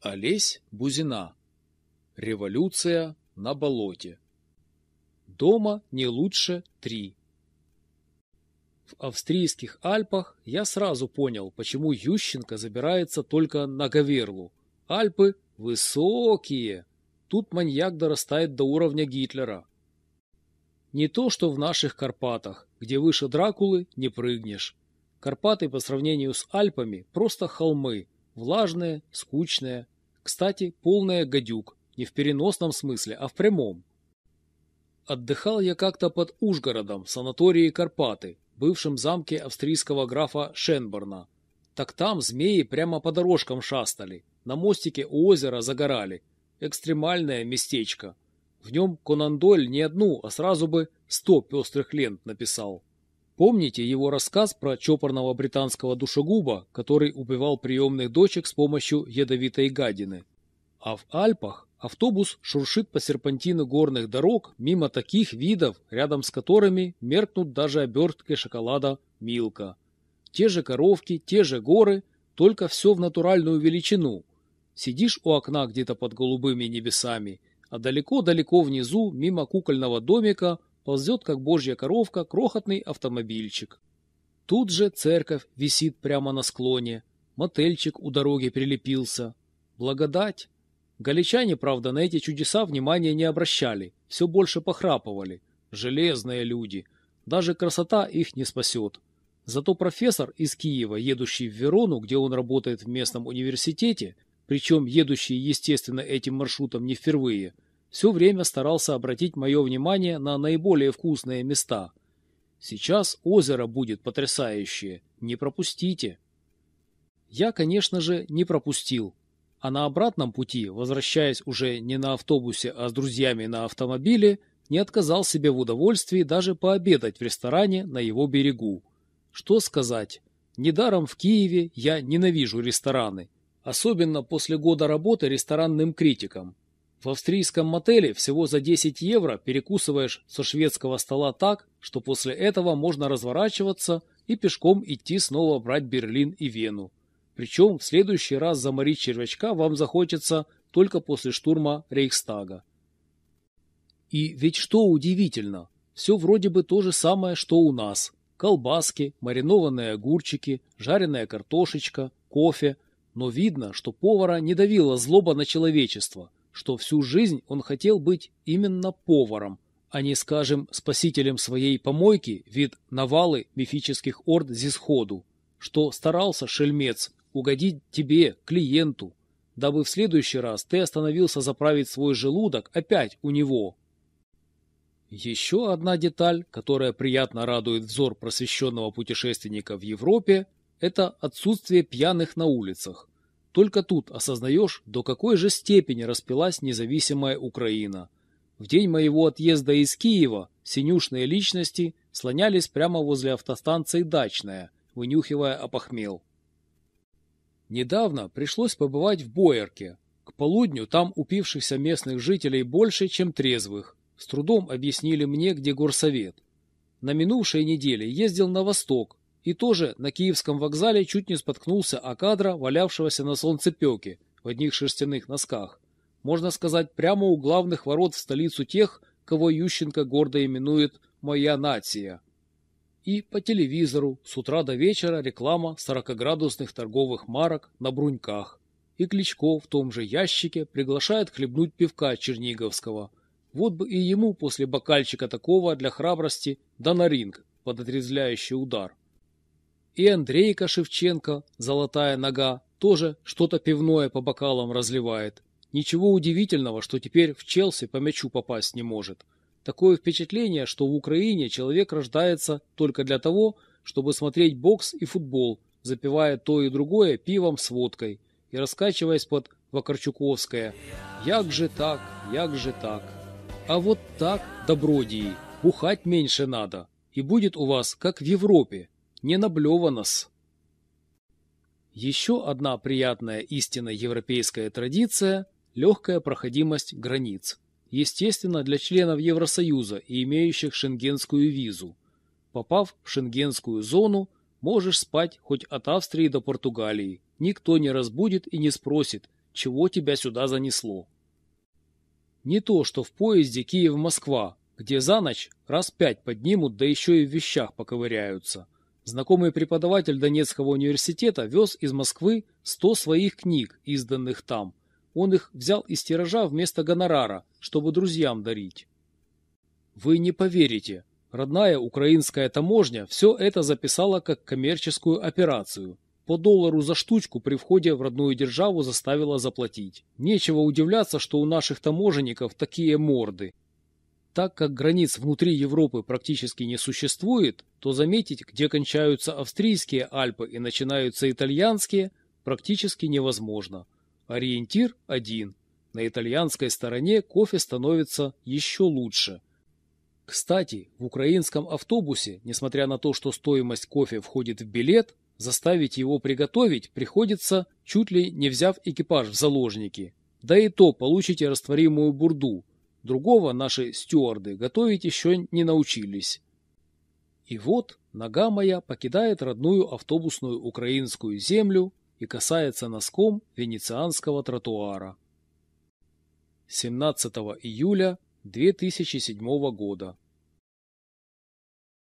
Олесь Бузина. Революция на болоте. Дома не лучше три. В австрийских Альпах я сразу понял, почему Ющенко забирается только на Гаверлу. Альпы высокие. Тут маньяк дорастает до уровня Гитлера. Не то, что в наших Карпатах, где выше Дракулы не прыгнешь. Карпаты по сравнению с Альпами просто холмы, влажные, скучные. Кстати, полная гадюк, не в переносном смысле, а в прямом. Отдыхал я как-то под Ужгородом в санатории Карпаты, бывшем замке австрийского графа Шенборна. Так там змеи прямо по дорожкам шастали, на мостике у озера загорали. Экстремальное местечко. В нем Конан Дойль не одну, а сразу бы сто пестрых лент написал. Помните его рассказ про чопорного британского душегуба, который убивал приемных дочек с помощью ядовитой гадины? А в Альпах автобус шуршит по серпантину горных дорог мимо таких видов, рядом с которыми меркнут даже обертки шоколада «Милка». Те же коровки, те же горы, только все в натуральную величину. Сидишь у окна где-то под голубыми небесами, а далеко-далеко внизу, мимо кукольного домика, ползет, как божья коровка, крохотный автомобильчик. Тут же церковь висит прямо на склоне, мотельчик у дороги прилепился. Благодать! Галичане, правда, на эти чудеса внимания не обращали, все больше похрапывали. Железные люди. Даже красота их не спасет. Зато профессор из Киева, едущий в Верону, где он работает в местном университете, причем едущий, естественно, этим маршрутом не впервые, все время старался обратить мое внимание на наиболее вкусные места. Сейчас озеро будет потрясающее, не пропустите. Я, конечно же, не пропустил. А на обратном пути, возвращаясь уже не на автобусе, а с друзьями на автомобиле, не отказал себе в удовольствии даже пообедать в ресторане на его берегу. Что сказать, недаром в Киеве я ненавижу рестораны, особенно после года работы ресторанным критиком. В австрийском мотеле всего за 10 евро перекусываешь со шведского стола так, что после этого можно разворачиваться и пешком идти снова брать Берлин и Вену. Причем в следующий раз заморить червячка вам захочется только после штурма Рейхстага. И ведь что удивительно, все вроде бы то же самое, что у нас. Колбаски, маринованные огурчики, жареная картошечка, кофе. Но видно, что повара не давила злоба на человечество – что всю жизнь он хотел быть именно поваром, а не, скажем, спасителем своей помойки вид навалы мифических орд Зисходу, что старался, шельмец, угодить тебе, клиенту, дабы в следующий раз ты остановился заправить свой желудок опять у него. Еще одна деталь, которая приятно радует взор просвещенного путешественника в Европе, это отсутствие пьяных на улицах. Только тут осознаешь, до какой же степени распилась независимая Украина. В день моего отъезда из Киева синюшные личности слонялись прямо возле автостанции «Дачная», вынюхивая опохмел. Недавно пришлось побывать в Боярке. К полудню там упившихся местных жителей больше, чем трезвых. С трудом объяснили мне, где горсовет. На минувшей неделе ездил на восток, и тоже на Киевском вокзале чуть не споткнулся о кадра, валявшегося на солнцепеке в одних шерстяных носках. Можно сказать, прямо у главных ворот в столицу тех, кого Ющенко гордо именует «моя нация». И по телевизору с утра до вечера реклама 40-градусных торговых марок на бруньках. И Кличко в том же ящике приглашает хлебнуть пивка Черниговского. Вот бы и ему после бокальчика такого для храбрости да на ринг под отрезвляющий удар. И Андрейка Шевченко, золотая нога, тоже что-то пивное по бокалам разливает. Ничего удивительного, что теперь в Челси по мячу попасть не может. Такое впечатление, что в Украине человек рождается только для того, чтобы смотреть бокс и футбол, запивая то и другое пивом с водкой и раскачиваясь под Вакарчуковское «Як же так, як же так». А вот так, добродии, бухать меньше надо, и будет у вас, как в Европе, не наблевано-с. Еще одна приятная истинно европейская традиция – легкая проходимость границ. Естественно, для членов Евросоюза и имеющих шенгенскую визу. Попав в шенгенскую зону, можешь спать хоть от Австрии до Португалии. Никто не разбудит и не спросит, чего тебя сюда занесло. Не то, что в поезде Киев-Москва, где за ночь раз пять поднимут, да еще и в вещах поковыряются. Знакомый преподаватель Донецкого университета вез из Москвы сто своих книг, изданных там. Он их взял из тиража вместо гонорара, чтобы друзьям дарить. Вы не поверите, родная украинская таможня все это записала как коммерческую операцию. По доллару за штучку при входе в родную державу заставила заплатить. Нечего удивляться, что у наших таможенников такие морды. Так как границ внутри Европы практически не существует, то заметить, где кончаются австрийские Альпы и начинаются итальянские, практически невозможно. Ориентир один. На итальянской стороне кофе становится еще лучше. Кстати, в украинском автобусе, несмотря на то, что стоимость кофе входит в билет, заставить его приготовить приходится, чуть ли не взяв экипаж в заложники. Да и то получите растворимую бурду. Другого наши стюарды готовить еще не научились. И вот нога моя покидает родную автобусную украинскую землю и касается носком венецианского тротуара. 17 июля 2007 года.